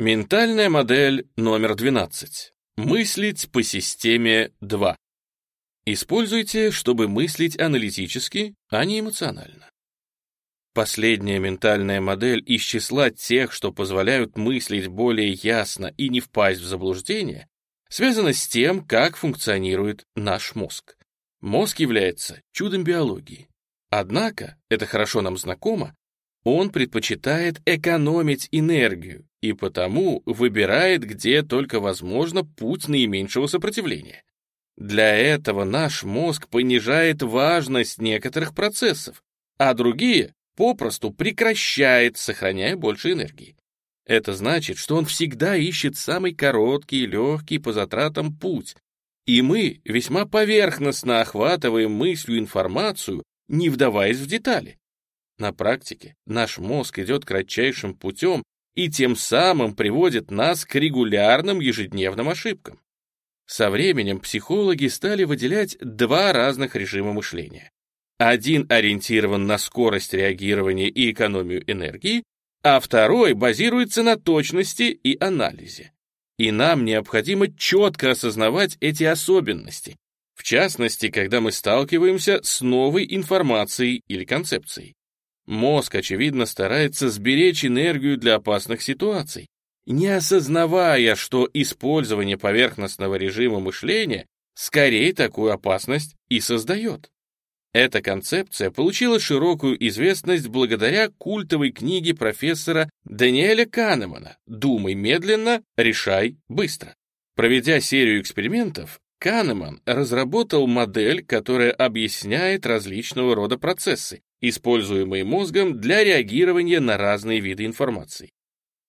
Ментальная модель номер 12. Мыслить по системе 2. Используйте, чтобы мыслить аналитически, а не эмоционально. Последняя ментальная модель из числа тех, что позволяют мыслить более ясно и не впасть в заблуждение, связана с тем, как функционирует наш мозг. Мозг является чудом биологии. Однако, это хорошо нам знакомо, он предпочитает экономить энергию и потому выбирает, где только возможно, путь наименьшего сопротивления. Для этого наш мозг понижает важность некоторых процессов, а другие попросту прекращает, сохраняя больше энергии. Это значит, что он всегда ищет самый короткий легкий по затратам путь, и мы весьма поверхностно охватываем мыслью информацию, не вдаваясь в детали. На практике наш мозг идет кратчайшим путем и тем самым приводит нас к регулярным ежедневным ошибкам. Со временем психологи стали выделять два разных режима мышления. Один ориентирован на скорость реагирования и экономию энергии, а второй базируется на точности и анализе. И нам необходимо четко осознавать эти особенности, в частности, когда мы сталкиваемся с новой информацией или концепцией. Мозг, очевидно, старается сберечь энергию для опасных ситуаций, не осознавая, что использование поверхностного режима мышления скорее такую опасность и создает. Эта концепция получила широкую известность благодаря культовой книге профессора Даниэля Канемана «Думай медленно, решай быстро». Проведя серию экспериментов, Канеман разработал модель, которая объясняет различного рода процессы, используемые мозгом для реагирования на разные виды информации.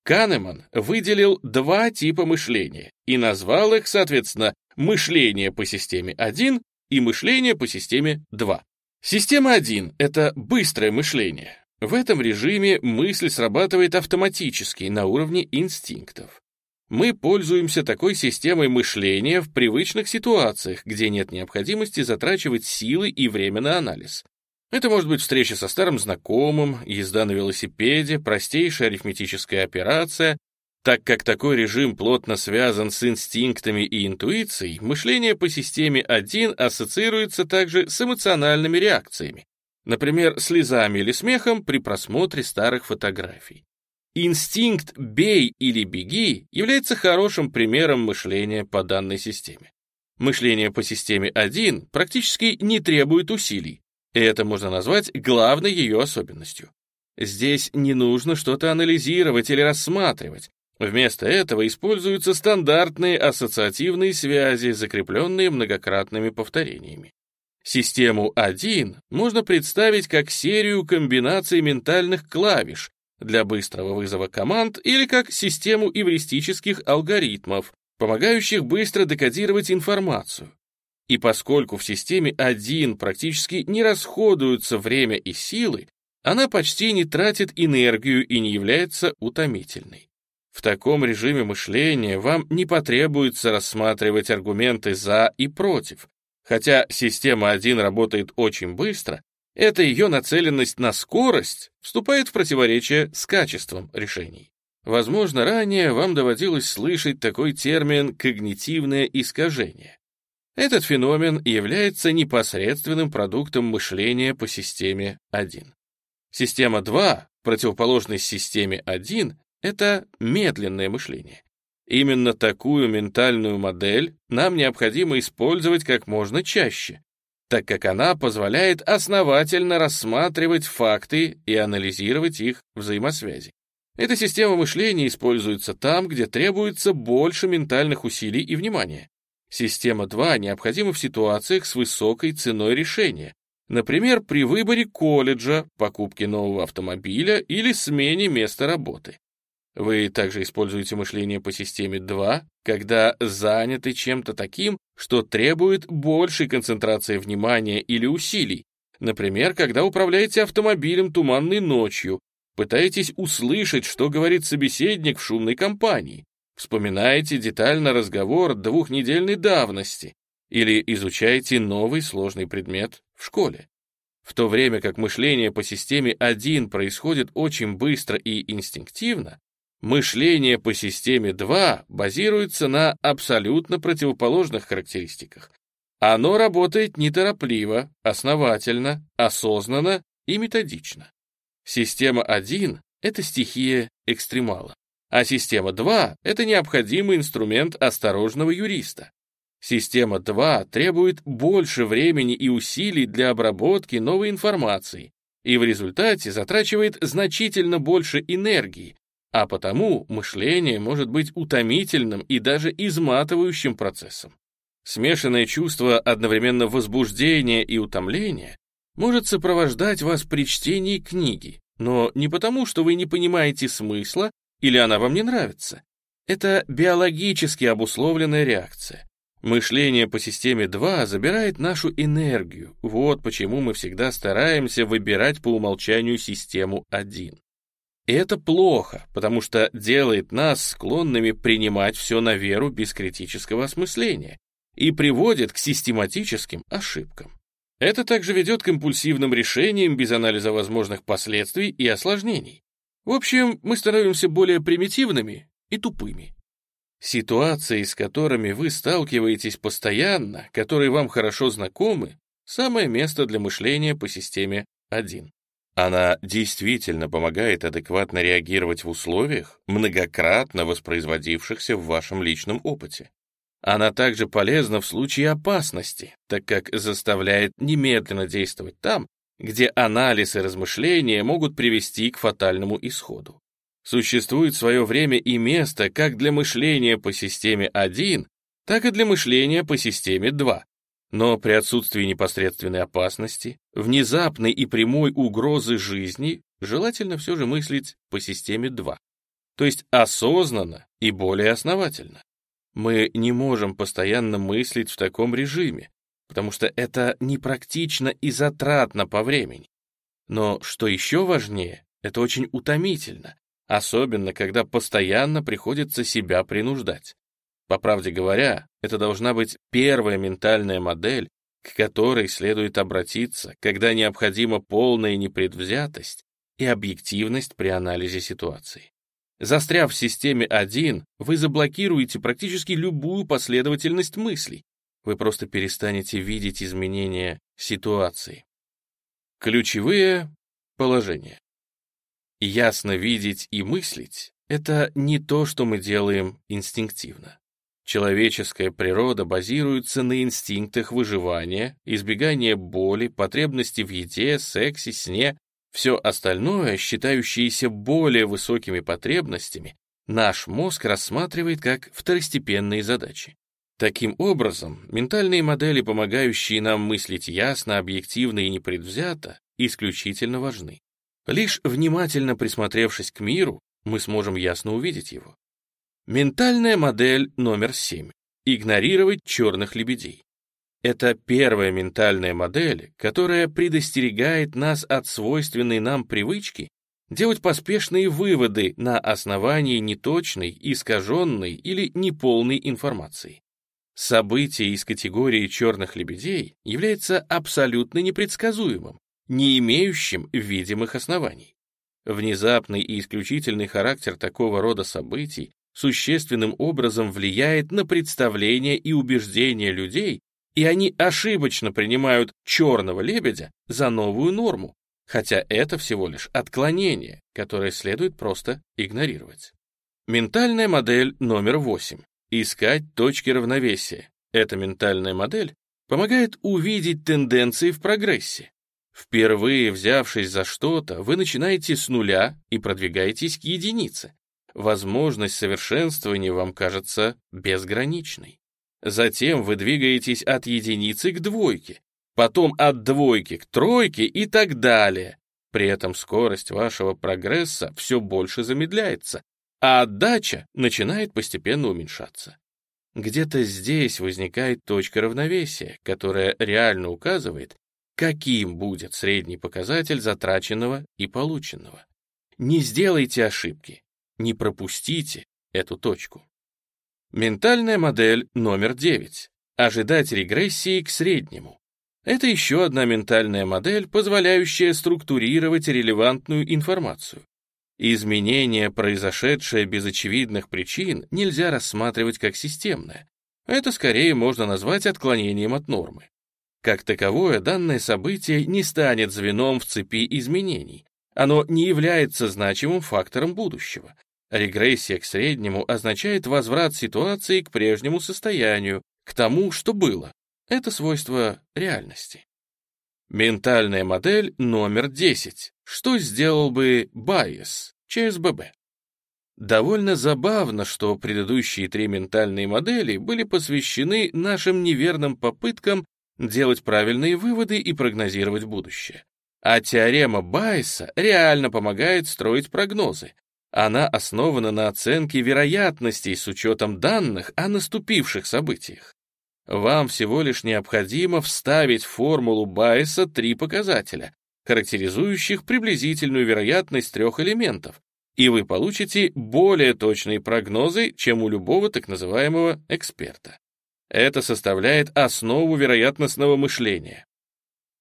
Канеман выделил два типа мышления и назвал их, соответственно, мышление по системе 1 и мышление по системе 2. Система 1 — это быстрое мышление. В этом режиме мысль срабатывает автоматически на уровне инстинктов. Мы пользуемся такой системой мышления в привычных ситуациях, где нет необходимости затрачивать силы и время на анализ. Это может быть встреча со старым знакомым, езда на велосипеде, простейшая арифметическая операция. Так как такой режим плотно связан с инстинктами и интуицией, мышление по системе 1 ассоциируется также с эмоциональными реакциями, например, слезами или смехом при просмотре старых фотографий. Инстинкт «бей или беги» является хорошим примером мышления по данной системе. Мышление по системе 1 практически не требует усилий, и это можно назвать главной ее особенностью. Здесь не нужно что-то анализировать или рассматривать. Вместо этого используются стандартные ассоциативные связи, закрепленные многократными повторениями. Систему 1 можно представить как серию комбинаций ментальных клавиш для быстрого вызова команд или как систему эвристических алгоритмов, помогающих быстро декодировать информацию. И поскольку в системе 1 практически не расходуются время и силы, она почти не тратит энергию и не является утомительной. В таком режиме мышления вам не потребуется рассматривать аргументы «за» и «против». Хотя система 1 работает очень быстро, эта ее нацеленность на скорость вступает в противоречие с качеством решений. Возможно, ранее вам доводилось слышать такой термин «когнитивное искажение». Этот феномен является непосредственным продуктом мышления по системе 1. Система 2, противоположность системе 1, это медленное мышление. Именно такую ментальную модель нам необходимо использовать как можно чаще, так как она позволяет основательно рассматривать факты и анализировать их взаимосвязи. Эта система мышления используется там, где требуется больше ментальных усилий и внимания. Система 2 необходима в ситуациях с высокой ценой решения, например, при выборе колледжа, покупке нового автомобиля или смене места работы. Вы также используете мышление по системе 2, когда заняты чем-то таким, что требует большей концентрации внимания или усилий, например, когда управляете автомобилем туманной ночью, пытаетесь услышать, что говорит собеседник в шумной компании, Вспоминаете детально разговор двухнедельной давности или изучаете новый сложный предмет в школе. В то время как мышление по системе 1 происходит очень быстро и инстинктивно, Мышление по системе 2 базируется на абсолютно противоположных характеристиках. Оно работает неторопливо, основательно, осознанно и методично. Система 1 — это стихия экстремала, а система 2 — это необходимый инструмент осторожного юриста. Система 2 требует больше времени и усилий для обработки новой информации и в результате затрачивает значительно больше энергии, а потому мышление может быть утомительным и даже изматывающим процессом. Смешанное чувство одновременно возбуждения и утомления может сопровождать вас при чтении книги, но не потому, что вы не понимаете смысла или она вам не нравится. Это биологически обусловленная реакция. Мышление по системе 2 забирает нашу энергию. Вот почему мы всегда стараемся выбирать по умолчанию систему 1. И это плохо, потому что делает нас склонными принимать все на веру без критического осмысления и приводит к систематическим ошибкам. Это также ведет к импульсивным решениям без анализа возможных последствий и осложнений. В общем, мы становимся более примитивными и тупыми. Ситуации, с которыми вы сталкиваетесь постоянно, которые вам хорошо знакомы, самое место для мышления по системе 1. Она действительно помогает адекватно реагировать в условиях, многократно воспроизводившихся в вашем личном опыте. Она также полезна в случае опасности, так как заставляет немедленно действовать там, где анализ и размышления могут привести к фатальному исходу. Существует свое время и место как для мышления по системе 1, так и для мышления по системе 2. Но при отсутствии непосредственной опасности, внезапной и прямой угрозы жизни, желательно все же мыслить по системе 2, то есть осознанно и более основательно. Мы не можем постоянно мыслить в таком режиме, потому что это непрактично и затратно по времени. Но что еще важнее, это очень утомительно, особенно когда постоянно приходится себя принуждать. По правде говоря, это должна быть первая ментальная модель, к которой следует обратиться, когда необходима полная непредвзятость и объективность при анализе ситуации. Застряв в системе 1, вы заблокируете практически любую последовательность мыслей. Вы просто перестанете видеть изменения ситуации. Ключевые положения. Ясно видеть и мыслить — это не то, что мы делаем инстинктивно. Человеческая природа базируется на инстинктах выживания, избегания боли, потребности в еде, сексе, сне. Все остальное, считающееся более высокими потребностями, наш мозг рассматривает как второстепенные задачи. Таким образом, ментальные модели, помогающие нам мыслить ясно, объективно и непредвзято, исключительно важны. Лишь внимательно присмотревшись к миру, мы сможем ясно увидеть его. Ментальная модель номер 7. Игнорировать черных лебедей. Это первая ментальная модель, которая предостерегает нас от свойственной нам привычки делать поспешные выводы на основании неточной, искаженной или неполной информации. Событие из категории черных лебедей является абсолютно непредсказуемым, не имеющим видимых оснований. Внезапный и исключительный характер такого рода событий существенным образом влияет на представления и убеждения людей, и они ошибочно принимают черного лебедя за новую норму, хотя это всего лишь отклонение, которое следует просто игнорировать. Ментальная модель номер 8. Искать точки равновесия. Эта ментальная модель помогает увидеть тенденции в прогрессе. Впервые взявшись за что-то, вы начинаете с нуля и продвигаетесь к единице возможность совершенствования вам кажется безграничной. Затем вы двигаетесь от единицы к двойке, потом от двойки к тройке и так далее. При этом скорость вашего прогресса все больше замедляется, а отдача начинает постепенно уменьшаться. Где-то здесь возникает точка равновесия, которая реально указывает, каким будет средний показатель затраченного и полученного. Не сделайте ошибки, не пропустите эту точку. Ментальная модель номер 9. Ожидать регрессии к среднему. Это еще одна ментальная модель, позволяющая структурировать релевантную информацию. Изменение, произошедшее без очевидных причин, нельзя рассматривать как системное. Это скорее можно назвать отклонением от нормы. Как таковое, данное событие не станет звеном в цепи изменений. Оно не является значимым фактором будущего. Регрессия к среднему означает возврат ситуации к прежнему состоянию, к тому, что было. Это свойство реальности. Ментальная модель номер 10. Что сделал бы Байес, ЧСББ? Довольно забавно, что предыдущие три ментальные модели были посвящены нашим неверным попыткам делать правильные выводы и прогнозировать будущее. А теорема Байеса реально помогает строить прогнозы. Она основана на оценке вероятностей с учетом данных о наступивших событиях. Вам всего лишь необходимо вставить в формулу Байеса три показателя, характеризующих приблизительную вероятность трех элементов, и вы получите более точные прогнозы, чем у любого так называемого эксперта. Это составляет основу вероятностного мышления.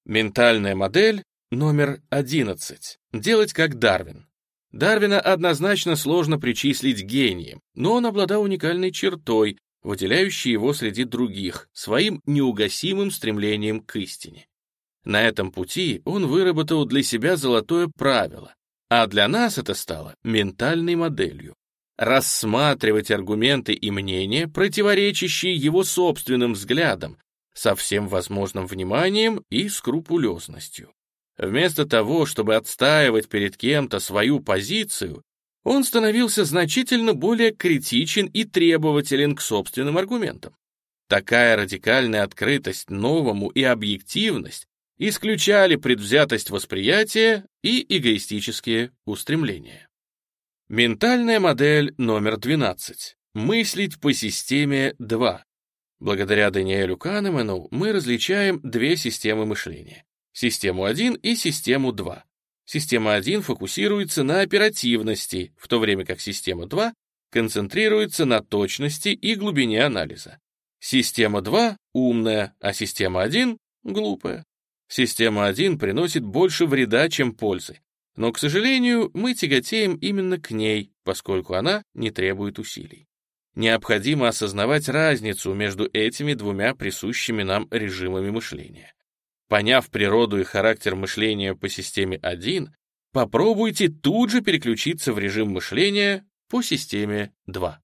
Ментальная модель номер 11. Делать как Дарвин. Дарвина однозначно сложно причислить гением, но он обладал уникальной чертой, выделяющий его среди других, своим неугасимым стремлением к истине. На этом пути он выработал для себя золотое правило, а для нас это стало ментальной моделью. Рассматривать аргументы и мнения, противоречащие его собственным взглядам, со всем возможным вниманием и скрупулезностью. Вместо того, чтобы отстаивать перед кем-то свою позицию, он становился значительно более критичен и требователен к собственным аргументам. Такая радикальная открытость новому и объективность исключали предвзятость восприятия и эгоистические устремления. Ментальная модель номер 12. Мыслить по системе 2. Благодаря Даниэлю Канемену мы различаем две системы мышления. Систему 1 и систему 2. Система 1 фокусируется на оперативности, в то время как система 2 концентрируется на точности и глубине анализа. Система 2 умная, а система 1 глупая. Система 1 приносит больше вреда, чем пользы. Но, к сожалению, мы тяготеем именно к ней, поскольку она не требует усилий. Необходимо осознавать разницу между этими двумя присущими нам режимами мышления. Поняв природу и характер мышления по системе 1, попробуйте тут же переключиться в режим мышления по системе 2.